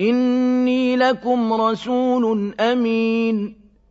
إِنِّي لَكُمْ رَسُولٌ أَمِينٌ.